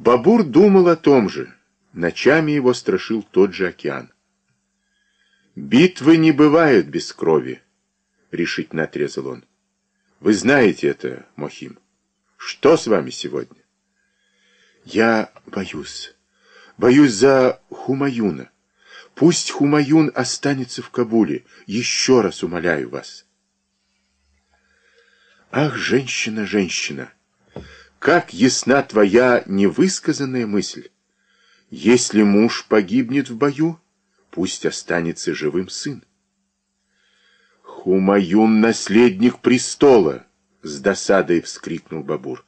Бабур думал о том же. Ночами его страшил тот же океан. «Битвы не бывают без крови», — решительно отрезал он. «Вы знаете это, Мохим. Что с вами сегодня?» «Я боюсь. Боюсь за Хумаюна. Пусть Хумаюн останется в Кабуле. Еще раз умоляю вас». «Ах, женщина, женщина!» Как ясна твоя невысказанная мысль. Если муж погибнет в бою, пусть останется живым сын. Хумаюн — наследник престола, — с досадой вскрикнул Бабур.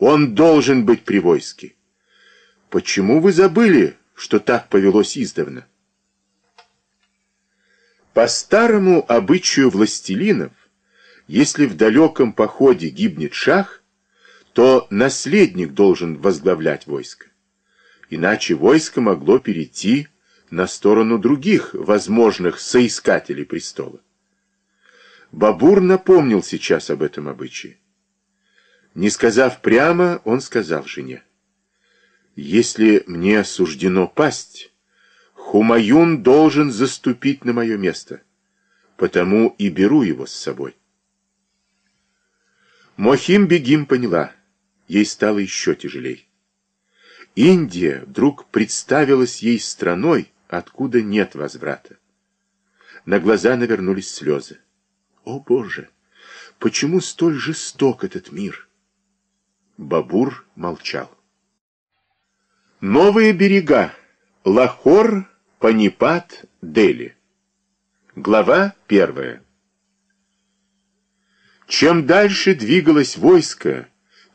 Он должен быть при войске. Почему вы забыли, что так повелось издавна? По старому обычаю властелинов, если в далеком походе гибнет шах, то наследник должен возглавлять войско. Иначе войско могло перейти на сторону других возможных соискателей престола. Бабур напомнил сейчас об этом обычае. Не сказав прямо, он сказал жене, «Если мне суждено пасть, Хумаюн должен заступить на мое место, потому и беру его с собой». Мохим-бегим поняла — ей стало еще тяжелей. Индия вдруг представилась ей страной, откуда нет возврата. На глаза навернулись слезы. О, Боже! Почему столь жесток этот мир? Бабур молчал. Новые берега. Лахор, Панипат, Дели. Глава первая. Чем дальше двигалось войско,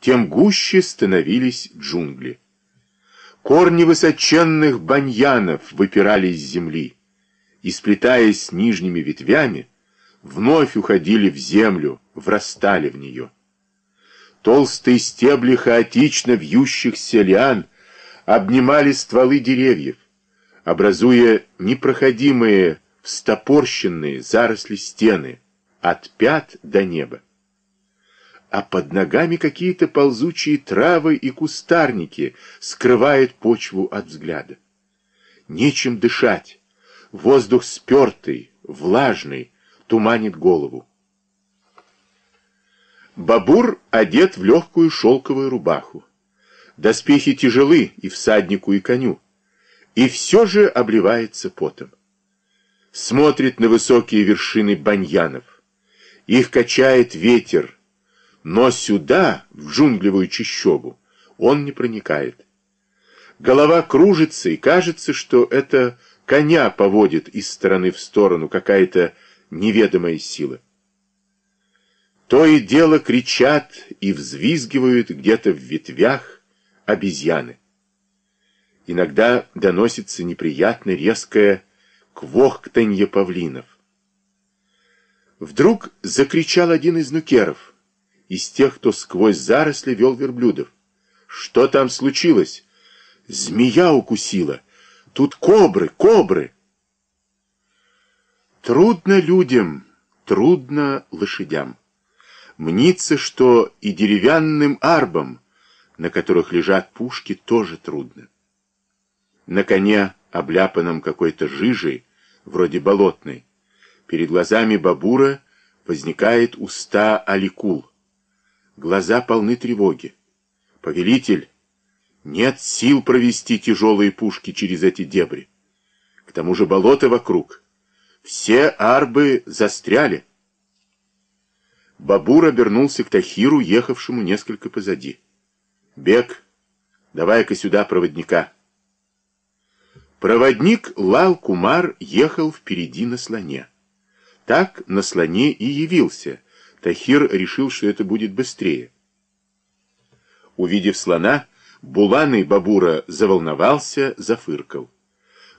тем гуще становились джунгли. Корни высоченных баньянов выпирали из земли и, сплетаясь с нижними ветвями, вновь уходили в землю, врастали в нее. Толстые стебли хаотично вьющихся лиан обнимали стволы деревьев, образуя непроходимые встопорщенные заросли стены от пят до неба а под ногами какие-то ползучие травы и кустарники скрывают почву от взгляда. Нечем дышать. Воздух спертый, влажный, туманит голову. Бабур одет в легкую шелковую рубаху. Доспехи тяжелы и всаднику, и коню. И все же обливается потом. Смотрит на высокие вершины баньянов. Их качает ветер, но сюда, в джунглевую чащобу, он не проникает. Голова кружится, и кажется, что это коня поводит из стороны в сторону какая-то неведомая сила. То и дело кричат и взвизгивают где-то в ветвях обезьяны. Иногда доносится неприятно резкое квохтанье павлинов. Вдруг закричал один из нукеров — из тех, кто сквозь заросли вел верблюдов. Что там случилось? Змея укусила. Тут кобры, кобры. Трудно людям, трудно лошадям. Мнится, что и деревянным арбам, на которых лежат пушки, тоже трудно. На коне, обляпанном какой-то жижей, вроде болотной, перед глазами Бабура возникает уста Аликул. Глаза полны тревоги. Повелитель, нет сил провести тяжелые пушки через эти дебри. К тому же болото вокруг. Все арбы застряли. Бабур обернулся к Тахиру, ехавшему несколько позади. «Бег, давай-ка сюда проводника». Проводник Лал Кумар ехал впереди на слоне. Так на слоне и явился, Тахир решил, что это будет быстрее. Увидев слона, Булан и Бабура заволновался, зафыркал.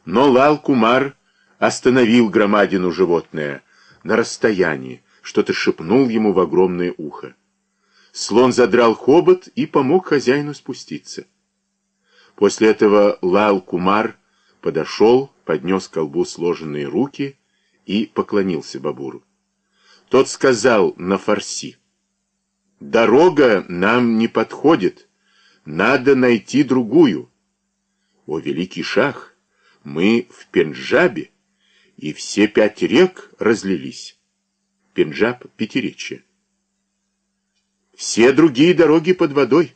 Но Лал Кумар остановил громадину животное на расстоянии, что-то шепнул ему в огромное ухо. Слон задрал хобот и помог хозяину спуститься. После этого Лал Кумар подошел, поднес к колбу сложенные руки и поклонился Бабуру. Тот сказал на фарси, «Дорога нам не подходит, Надо найти другую. О, великий шах, мы в Пенджабе, и все пять рек разлились. Пенджаб — пятиречье. Все другие дороги под водой.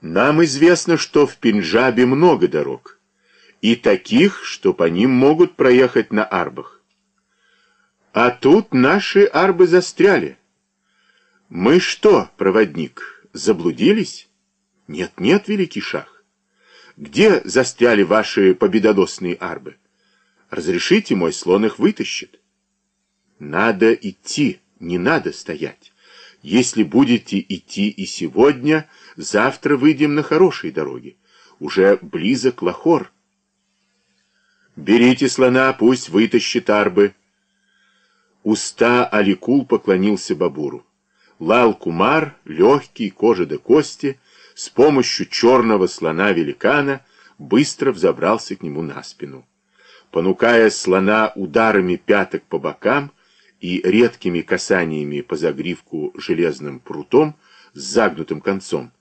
Нам известно, что в Пенджабе много дорог, и таких, что по ним могут проехать на арбах. А тут наши арбы застряли. Мы что, проводник, заблудились? Нет, нет, великий шах. Где застряли ваши победоносные арбы? Разрешите, мой слон их вытащит. Надо идти, не надо стоять. Если будете идти и сегодня, завтра выйдем на хорошей дороге. Уже близок Лахор. Берите слона, пусть вытащит арбы. Уста Аликул поклонился Бабуру. Лал Кумар, легкий, кожа до кости, с помощью черного слона-великана быстро взобрался к нему на спину. Понукая слона ударами пяток по бокам и редкими касаниями по загривку железным прутом с загнутым концом,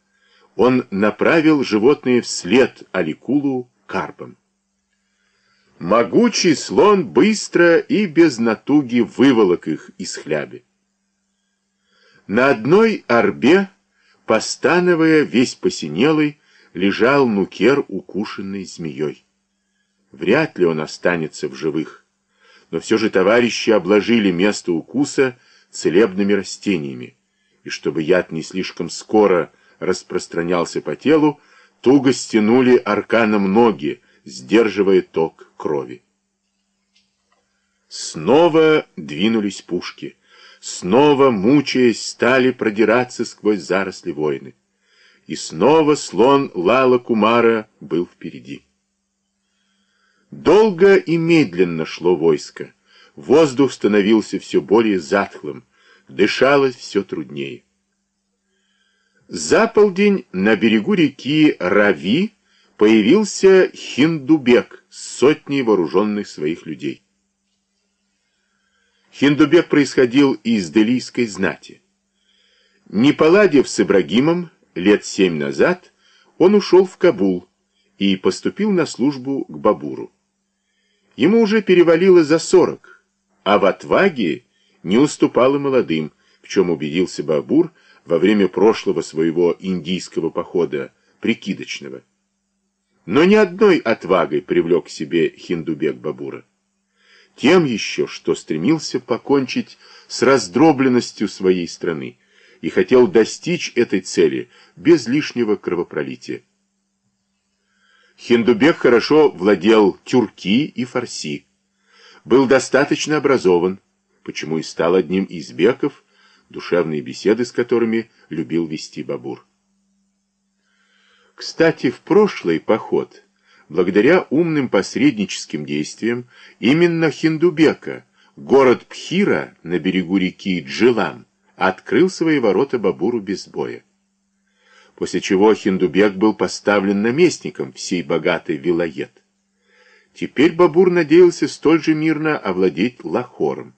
он направил животные вслед Аликулу карпом. Могучий слон быстро и без натуги выволок их из хляби. На одной орбе, постановая весь посинелый, лежал нукер, укушенный змеей. Вряд ли он останется в живых, но все же товарищи обложили место укуса целебными растениями, и чтобы яд не слишком скоро распространялся по телу, туго стянули арканом ноги, сдерживая ток крови. Снова двинулись пушки. Снова, мучаясь, стали продираться сквозь заросли воины. И снова слон Лала Кумара был впереди. Долго и медленно шло войско. Воздух становился все более затхлым, дышалось все труднее. За полдень на берегу реки Рави появился Хиндубек с сотней вооруженных своих людей. Хиндубек происходил из делийской знати. Не поладив с Ибрагимом лет семь назад, он ушел в Кабул и поступил на службу к Бабуру. Ему уже перевалило за сорок, а в отваге не уступал и молодым, в чем убедился Бабур во время прошлого своего индийского похода, прикидочного. Но ни одной отвагой привлек к себе Хиндубек Бабура. Тем еще, что стремился покончить с раздробленностью своей страны и хотел достичь этой цели без лишнего кровопролития. Хиндубек хорошо владел тюрки и фарси, был достаточно образован, почему и стал одним из беков, душевные беседы с которыми любил вести Бабур. Кстати, в прошлый поход, благодаря умным посредническим действиям, именно Хиндубека, город Пхира на берегу реки Джилам, открыл свои ворота Бабуру без боя. После чего Хиндубек был поставлен наместником всей богатой вилает. Теперь Бабур надеялся столь же мирно овладеть Лахором.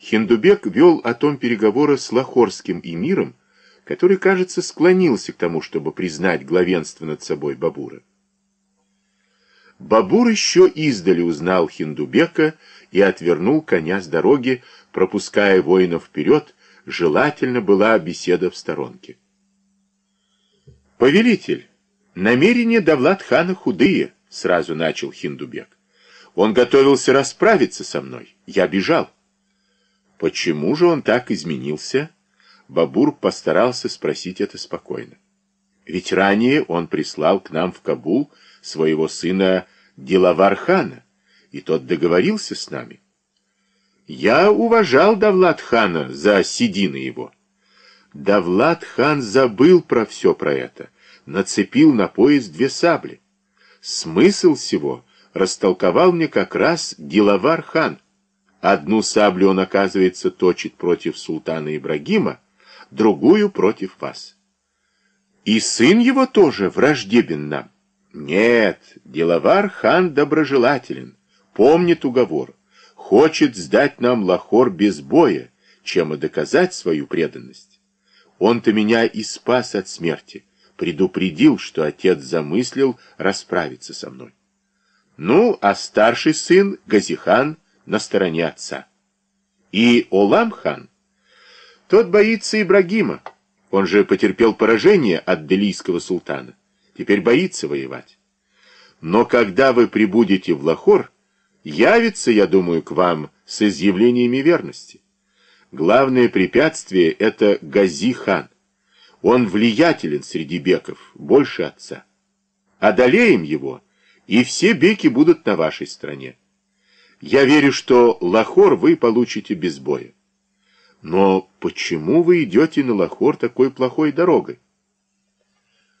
Хиндубек вел о том переговоры с лахорским эмиром, который, кажется, склонился к тому, чтобы признать главенство над собой Бабура. Бабур еще издали узнал Хиндубека и отвернул коня с дороги, пропуская воинов вперед, желательно была беседа в сторонке. «Повелитель, намерения Давлат-хана худые», — сразу начал Хиндубек. «Он готовился расправиться со мной. Я бежал». «Почему же он так изменился?» Бабур постарался спросить это спокойно. Ведь ранее он прислал к нам в Кабул своего сына Дилавар-хана, и тот договорился с нами. Я уважал Давлат-хана за седины его. Давлат-хан забыл про все про это, нацепил на пояс две сабли. Смысл всего растолковал мне как раз Дилавар-хан. Одну саблю он, оказывается, точит против султана Ибрагима, другую против вас. И сын его тоже враждебен нам. Нет, деловар хан доброжелателен, помнит уговор, хочет сдать нам Лахор без боя, чем и доказать свою преданность. Он-то меня и спас от смерти, предупредил, что отец замыслил расправиться со мной. Ну, а старший сын, Газихан, на стороне отца. И Олам-хан, тот боится Ибрагима, он же потерпел поражение от делийского султана, теперь боится воевать. Но когда вы прибудете в Лахор, явится, я думаю, к вам с изъявлениями верности. Главное препятствие — это Гази-хан. Он влиятелен среди беков, больше отца. Одолеем его, и все беки будут на вашей стороне. Я верю, что Лахор вы получите без боя. Но почему вы идете на Лахор такой плохой дорогой?